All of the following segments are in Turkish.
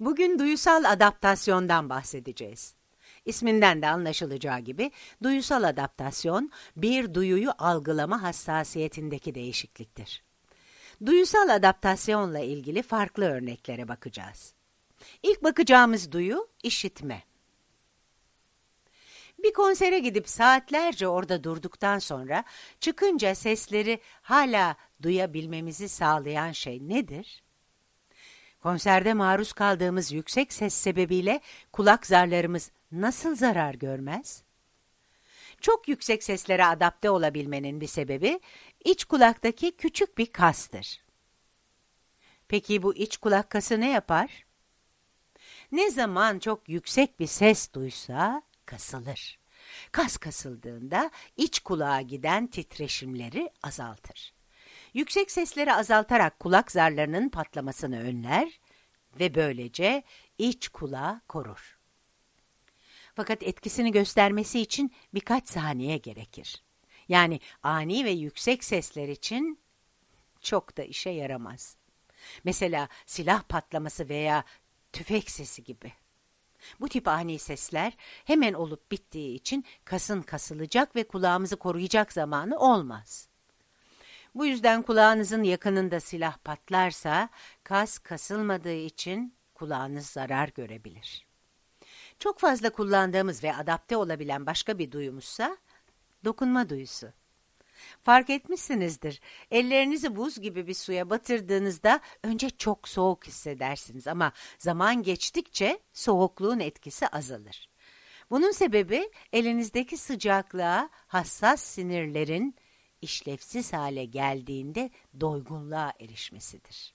Bugün duyusal adaptasyondan bahsedeceğiz. İsminden de anlaşılacağı gibi duyusal adaptasyon bir duyuyu algılama hassasiyetindeki değişikliktir. Duyusal adaptasyonla ilgili farklı örneklere bakacağız. İlk bakacağımız duyu işitme. Bir konsere gidip saatlerce orada durduktan sonra çıkınca sesleri hala duyabilmemizi sağlayan şey nedir? Konserde maruz kaldığımız yüksek ses sebebiyle kulak zarlarımız nasıl zarar görmez? Çok yüksek seslere adapte olabilmenin bir sebebi iç kulaktaki küçük bir kastır. Peki bu iç kulak kası ne yapar? Ne zaman çok yüksek bir ses duysa kasılır. Kas kasıldığında iç kulağa giden titreşimleri azaltır. Yüksek sesleri azaltarak kulak zarlarının patlamasını önler ve böylece iç kulağı korur. Fakat etkisini göstermesi için birkaç saniye gerekir. Yani ani ve yüksek sesler için çok da işe yaramaz. Mesela silah patlaması veya tüfek sesi gibi. Bu tip ani sesler hemen olup bittiği için kasın kasılacak ve kulağımızı koruyacak zamanı olmaz. Bu yüzden kulağınızın yakınında silah patlarsa kas kasılmadığı için kulağınız zarar görebilir. Çok fazla kullandığımız ve adapte olabilen başka bir duyumuzsa dokunma duyusu. Fark etmişsinizdir. Ellerinizi buz gibi bir suya batırdığınızda önce çok soğuk hissedersiniz ama zaman geçtikçe soğukluğun etkisi azalır. Bunun sebebi elinizdeki sıcaklığa hassas sinirlerin işlevsiz hale geldiğinde doygunluğa erişmesidir.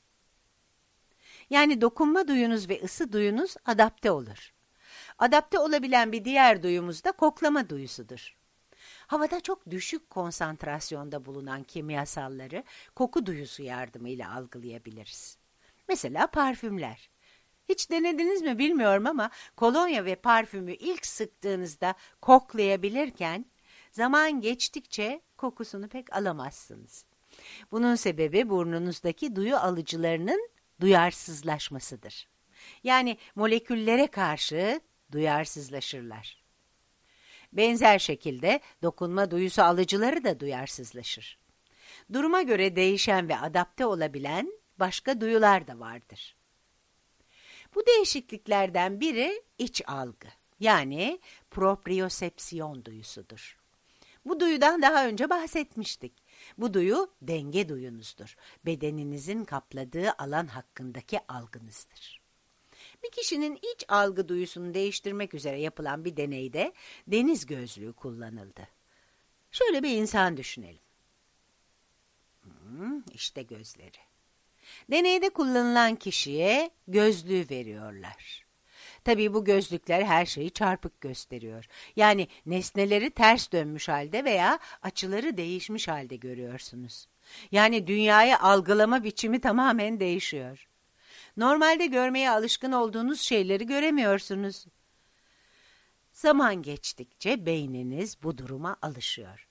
Yani dokunma duyunuz ve ısı duyunuz adapte olur. Adapte olabilen bir diğer duyumuz da koklama duyusudur. Havada çok düşük konsantrasyonda bulunan kimyasalları koku duyusu yardımıyla algılayabiliriz. Mesela parfümler. Hiç denediniz mi bilmiyorum ama kolonya ve parfümü ilk sıktığınızda koklayabilirken zaman geçtikçe kokusunu pek alamazsınız. Bunun sebebi burnunuzdaki duyu alıcılarının duyarsızlaşmasıdır. Yani moleküllere karşı duyarsızlaşırlar. Benzer şekilde dokunma duyusu alıcıları da duyarsızlaşır. Duruma göre değişen ve adapte olabilen başka duyular da vardır. Bu değişikliklerden biri iç algı yani propriosepsiyon duyusudur. Bu duyudan daha önce bahsetmiştik. Bu duyu denge duyunuzdur. Bedeninizin kapladığı alan hakkındaki algınızdır. Bir kişinin iç algı duyusunu değiştirmek üzere yapılan bir deneyde deniz gözlüğü kullanıldı. Şöyle bir insan düşünelim. Hmm, işte gözleri. Deneyde kullanılan kişiye gözlüğü veriyorlar. Tabii bu gözlükler her şeyi çarpık gösteriyor. Yani nesneleri ters dönmüş halde veya açıları değişmiş halde görüyorsunuz. Yani dünyayı algılama biçimi tamamen değişiyor. Normalde görmeye alışkın olduğunuz şeyleri göremiyorsunuz. Zaman geçtikçe beyniniz bu duruma alışıyor.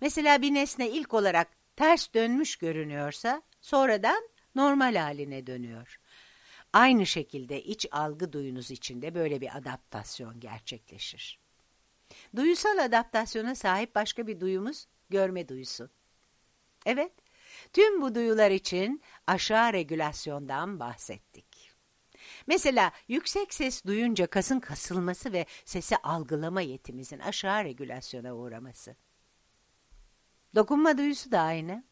Mesela bir nesne ilk olarak ters dönmüş görünüyorsa sonradan normal haline dönüyor. Aynı şekilde iç algı duyunuz içinde böyle bir adaptasyon gerçekleşir. Duyusal adaptasyona sahip başka bir duyumuz görme duyusu. Evet, tüm bu duyular için aşağı regülasyondan bahsettik. Mesela yüksek ses duyunca kasın kasılması ve sesi algılama yetimizin aşağı regülasyona uğraması. Dokunma duyusu da aynı.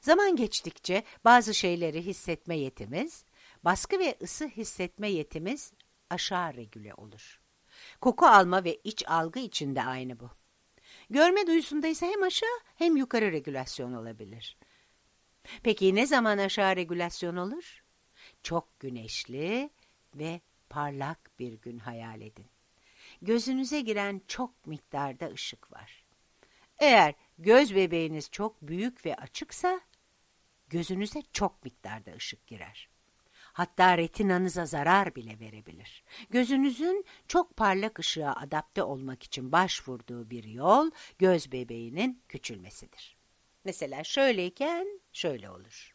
Zaman geçtikçe bazı şeyleri hissetme yetimiz, baskı ve ısı hissetme yetimiz aşağı regüle olur. Koku alma ve iç algı için de aynı bu. Görme duyusunda ise hem aşağı hem yukarı regülasyon olabilir. Peki ne zaman aşağı regülasyon olur? Çok güneşli ve parlak bir gün hayal edin. Gözünüze giren çok miktarda ışık var. Eğer göz bebeğiniz çok büyük ve açıksa, gözünüze çok miktarda ışık girer. Hatta retinanıza zarar bile verebilir. Gözünüzün çok parlak ışığa adapte olmak için başvurduğu bir yol göz bebeğinin küçülmesidir. Mesela şöyleyken şöyle olur.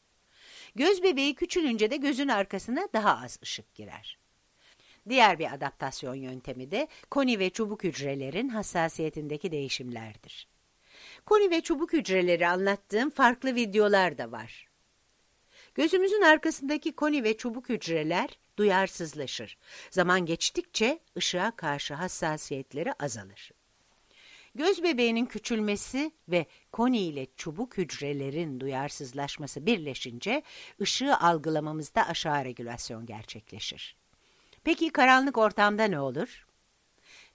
Göz bebeği küçülünce de gözün arkasına daha az ışık girer. Diğer bir adaptasyon yöntemi de koni ve çubuk hücrelerin hassasiyetindeki değişimlerdir. Koni ve çubuk hücreleri anlattığım farklı videolar da var. Gözümüzün arkasındaki koni ve çubuk hücreler duyarsızlaşır. Zaman geçtikçe ışığa karşı hassasiyetleri azalır. Göz bebeğinin küçülmesi ve koni ile çubuk hücrelerin duyarsızlaşması birleşince ışığı algılamamızda aşağı regülasyon gerçekleşir. Peki karanlık ortamda ne olur?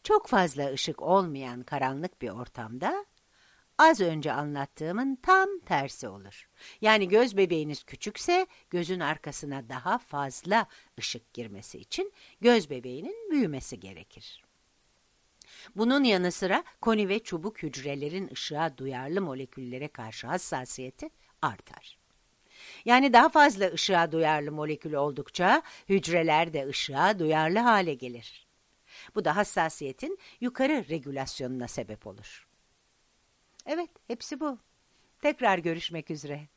Çok fazla ışık olmayan karanlık bir ortamda az önce anlattığımın tam tersi olur. Yani göz bebeğiniz küçükse gözün arkasına daha fazla ışık girmesi için göz bebeğinin büyümesi gerekir. Bunun yanı sıra koni ve çubuk hücrelerin ışığa duyarlı moleküllere karşı hassasiyeti artar. Yani daha fazla ışığa duyarlı molekül oldukça hücreler de ışığa duyarlı hale gelir. Bu da hassasiyetin yukarı regülasyonuna sebep olur. Evet, hepsi bu. Tekrar görüşmek üzere.